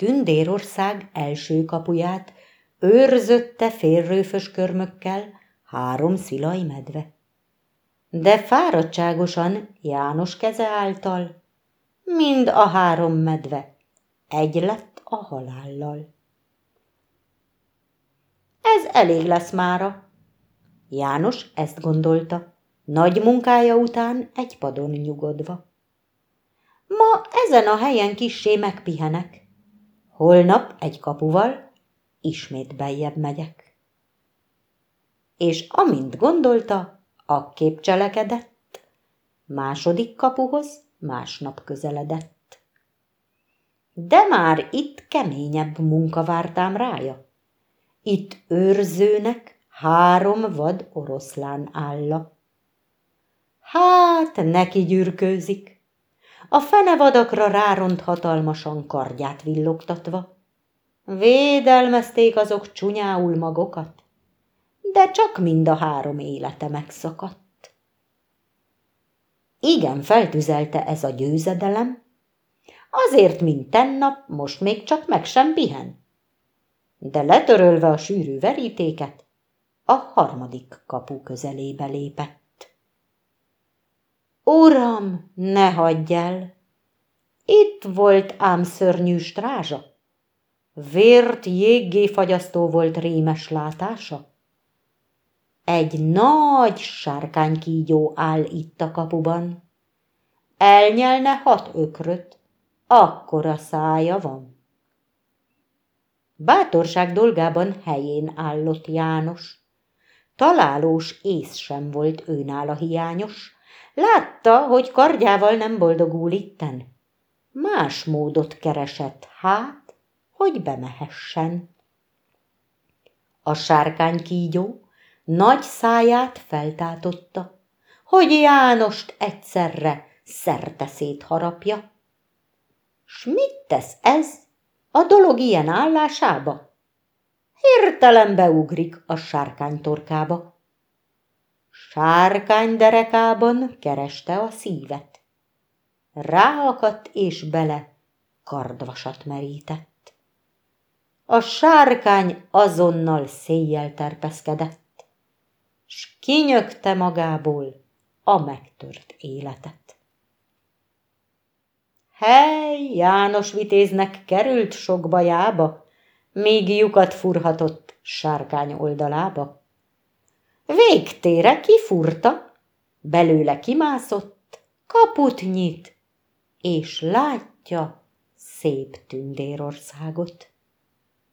Tündérország első kapuját őrzötte félrőfös körmökkel három szilaj medve. De fáradtságosan János keze által mind a három medve egy lett a halállal. Ez elég lesz mára. János ezt gondolta, nagy munkája után egy padon nyugodva. Ma ezen a helyen kissé megpihenek. Holnap egy kapuval ismét beljebb megyek. És amint gondolta, akképp cselekedett, második kapuhoz másnap közeledett. De már itt keményebb munka vártám rája. Itt őrzőnek három vad oroszlán álla. Hát neki gyürkőzik, a fenevadakra ráront hatalmasan kardját villogtatva. Védelmezték azok csúnyául magokat, de csak mind a három élete megszakadt. Igen, feltüzelte ez a győzedelem, azért, mint tennap, most még csak meg sem pihen. De letörölve a sűrű verítéket, a harmadik kapu közelébe lépett. Uram, ne hagyj el! Itt volt ám szörnyű strázsa. Vért jéggé fagyasztó volt rémes látása. Egy nagy sárkánykígyó áll itt a kapuban. Elnyelne hat ökröt, akkora szája van. Bátorság dolgában helyén állott János. Találós ész sem volt őnála hiányos, Látta, hogy kardjával nem boldogul itten. Más módot keresett, hát, hogy bemehessen. A sárkány kígyó nagy száját feltátotta, hogy Jánost egyszerre szerte szétharapja. S mit tesz ez a dolog ilyen állásába? Hirtelen beugrik a sárkány torkába. Sárkány derekában kereste a szívet. Ráakadt és bele kardvasat merített. A sárkány azonnal széjjel terpeszkedett, s kinyögte magából a megtört életet. Hely, János vitéznek került sok bajába, míg lyukat furhatott sárkány oldalába. Végtére kifurta, belőle kimászott, kaput nyit, és látja szép tündérországot.